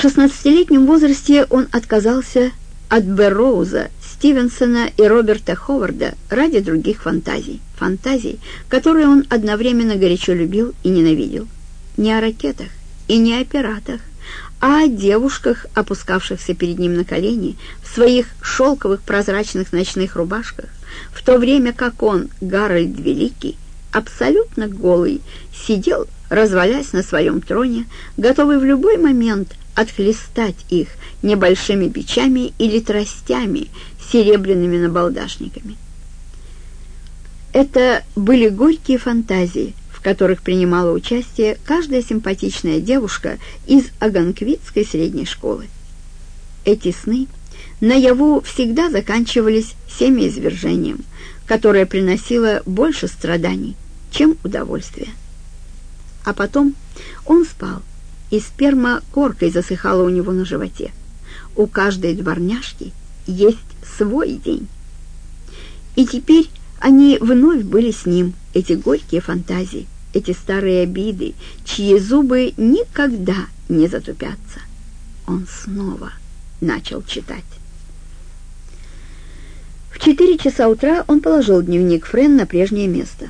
В 16-летнем возрасте он отказался от Берроуза, Стивенсона и Роберта Ховарда ради других фантазий. Фантазий, которые он одновременно горячо любил и ненавидел. Не о ракетах и не о пиратах, а о девушках, опускавшихся перед ним на колени в своих шелковых прозрачных ночных рубашках, в то время как он, Гарольд Великий, абсолютно голый, сидел, развалясь на своем троне, готовый в любой момент отхлестать их небольшими бичами или тростями серебряными набалдашниками. Это были горькие фантазии, в которых принимала участие каждая симпатичная девушка из Аганквитской средней школы. Эти сны наяву всегда заканчивались семяизвержением, которое приносило больше страданий, чем удовольствия. А потом он спал, и сперма коркой засыхала у него на животе. У каждой дворняжки есть свой день. И теперь они вновь были с ним, эти горькие фантазии, эти старые обиды, чьи зубы никогда не затупятся. Он снова начал читать. В четыре часа утра он положил дневник Френ на прежнее место.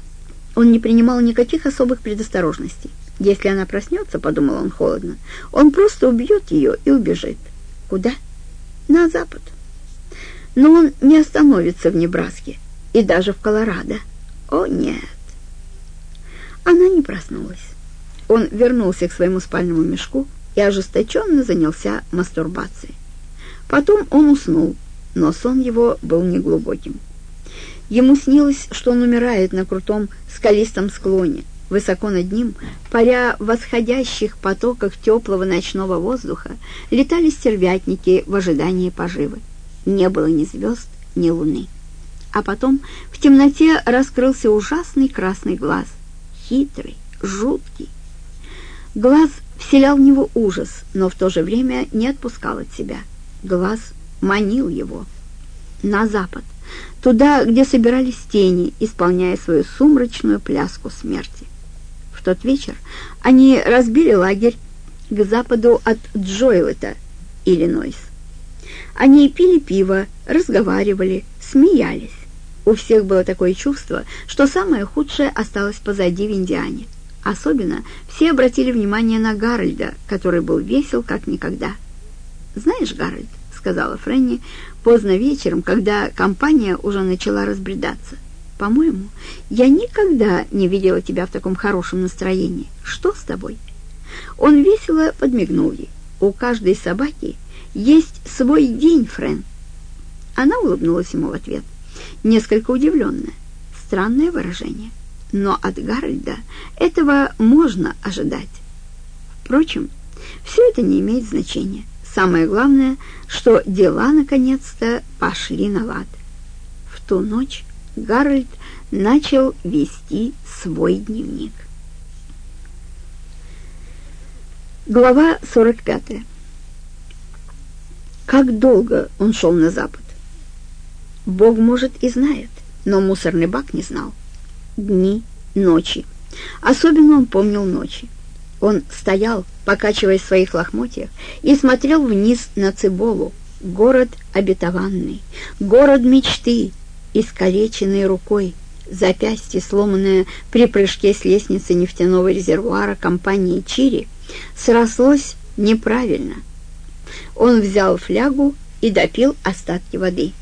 Он не принимал никаких особых предосторожностей. Если она проснется, — подумал он холодно, — он просто убьет ее и убежит. Куда? На запад. Но он не остановится в Небраске и даже в Колорадо. О, нет. Она не проснулась. Он вернулся к своему спальному мешку и ожесточенно занялся мастурбацией. Потом он уснул, но сон его был неглубоким. Ему снилось, что он умирает на крутом скалистом склоне, Высоко над ним, паря в восходящих потоках теплого ночного воздуха, летали стервятники в ожидании поживы. Не было ни звезд, ни луны. А потом в темноте раскрылся ужасный красный глаз, хитрый, жуткий. Глаз вселял в него ужас, но в то же время не отпускал от себя. Глаз манил его на запад, туда, где собирались тени, исполняя свою сумрачную пляску смерти. Тот вечер они разбили лагерь к западу от Джойлета, Иллинойс. Они пили пиво, разговаривали, смеялись. У всех было такое чувство, что самое худшее осталось позади в Индиане. Особенно все обратили внимание на Гарольда, который был весел как никогда. «Знаешь, Гарольд», — сказала Фрэнни поздно вечером, когда компания уже начала разбредаться, — по-моему, я никогда не видела тебя в таком хорошем настроении. Что с тобой?» Он весело подмигнул ей. «У каждой собаки есть свой день, Френ». Она улыбнулась ему в ответ, несколько удивленная. Странное выражение. Но от Гарольда этого можно ожидать. Впрочем, все это не имеет значения. Самое главное, что дела наконец-то пошли на лад. В ту ночь Гарольд начал вести свой дневник. Глава 45. Как долго он шел на запад? Бог, может, и знает, но мусорный бак не знал. Дни, ночи. Особенно он помнил ночи. Он стоял, покачивая своих лохмотьях, и смотрел вниз на Циболу, город обетованный, город мечты, искалеченной рукой, запястье, сломанное при прыжке с лестницы нефтяного резервуара компании «Чири», срослось неправильно. Он взял флягу и допил остатки воды.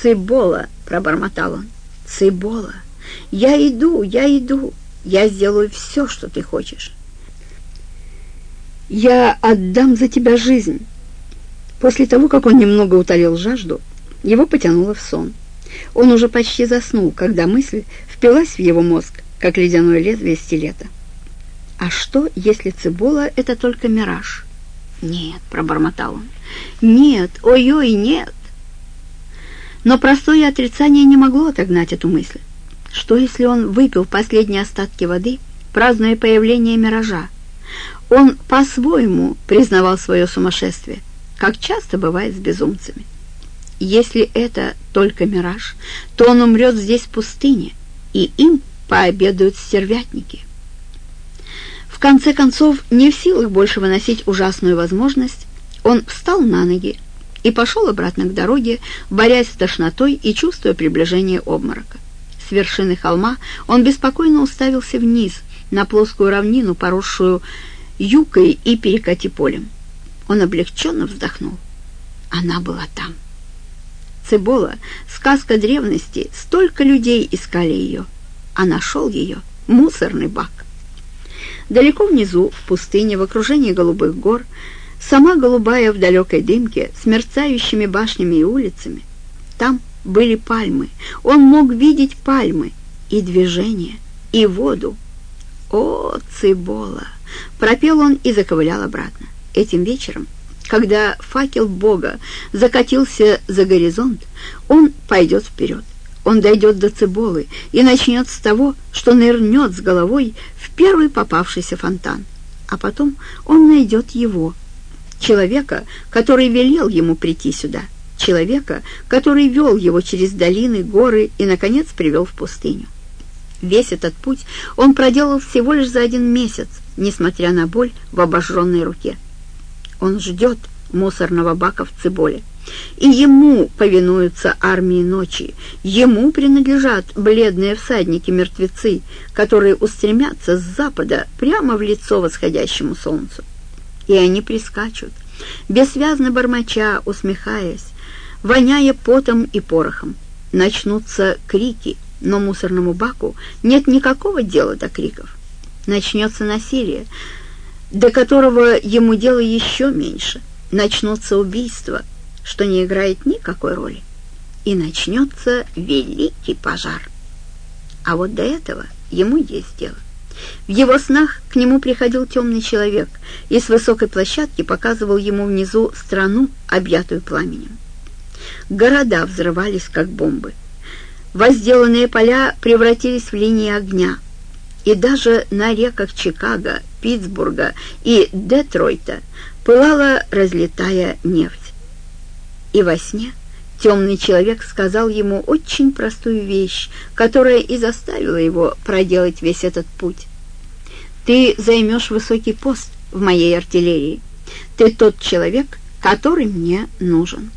«Цибола!» — пробормотал он. «Цибола! Я иду, я иду! Я сделаю все, что ты хочешь!» «Я отдам за тебя жизнь!» После того, как он немного утолил жажду, его потянуло в сон. Он уже почти заснул, когда мысль впилась в его мозг, как ледяное лезвие стилета. «А что, если цибола — это только мираж?» «Нет», — пробормотал он. «Нет, ой-ой, нет!» Но простое отрицание не могло отогнать эту мысль. Что, если он выпил последние остатки воды, празднуя появление миража? Он по-своему признавал свое сумасшествие, как часто бывает с безумцами. Если это только мираж, то он умрет здесь в пустыне, и им пообедают стервятники. В конце концов, не в силах больше выносить ужасную возможность, он встал на ноги и пошел обратно к дороге, борясь с тошнотой и чувствуя приближение обморока. С вершины холма он беспокойно уставился вниз, на плоскую равнину, поросшую юкой и перекати полем. Он облегченно вздохнул. Она была там. Цибола, сказка древности, столько людей искали ее, а нашел ее мусорный бак. Далеко внизу, в пустыне, в окружении голубых гор, сама голубая в далекой дымке, с мерцающими башнями и улицами, там были пальмы. Он мог видеть пальмы и движение, и воду. О, Цибола! Пропел он и заковылял обратно. Этим вечером когда факел Бога закатился за горизонт, он пойдет вперед. Он дойдет до Циболы и начнет с того, что нырнет с головой в первый попавшийся фонтан. А потом он найдет его, человека, который велел ему прийти сюда, человека, который вел его через долины, горы и, наконец, привел в пустыню. Весь этот путь он проделал всего лишь за один месяц, несмотря на боль в обожженной руке. Он ждет мусорного бака в Циболе. И ему повинуются армии ночи, ему принадлежат бледные всадники-мертвецы, которые устремятся с запада прямо в лицо восходящему солнцу. И они прискачут, бессвязно бормоча, усмехаясь, воняя потом и порохом. Начнутся крики, но мусорному баку нет никакого дела до криков. Начнется насилие, до которого ему дело еще меньше. Начнутся убийства, что не играет никакой роли. И начнется великий пожар. А вот до этого ему есть дело. В его снах к нему приходил темный человек и с высокой площадки показывал ему внизу страну, объятую пламенем. Города взрывались, как бомбы. Возделанные поля превратились в линии огня, и даже на реках Чикаго, Питтсбурга и Детройта пылала разлетая нефть. И во сне темный человек сказал ему очень простую вещь, которая и заставила его проделать весь этот путь. «Ты займешь высокий пост в моей артиллерии. Ты тот человек, который мне нужен».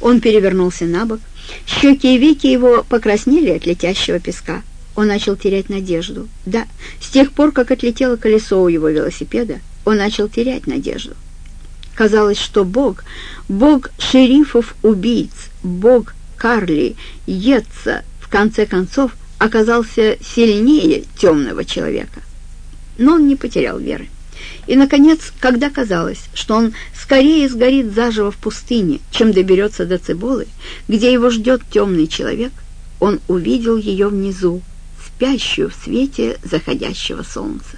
Он перевернулся на бок, щеки и веки его покраснели от летящего песка. Он начал терять надежду. Да, с тех пор, как отлетело колесо у его велосипеда, он начал терять надежду. Казалось, что Бог, Бог шерифов-убийц, Бог Карли, Йетца, в конце концов, оказался сильнее темного человека. Но он не потерял веры. И, наконец, когда казалось, что он скорее сгорит заживо в пустыне, чем доберется до Циболы, где его ждет темный человек, он увидел ее внизу, спящую в свете заходящего солнца.